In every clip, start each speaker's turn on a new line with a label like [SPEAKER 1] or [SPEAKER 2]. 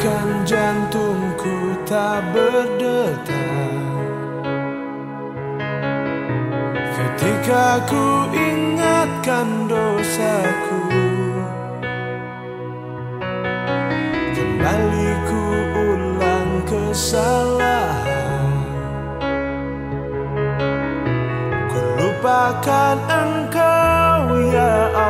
[SPEAKER 1] Bahkan jantungku tak berdetak Ketika ku ingatkan dosaku Kembali ku ulang kesalahan. Ku lupakan engkau ya Allah.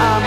[SPEAKER 1] um,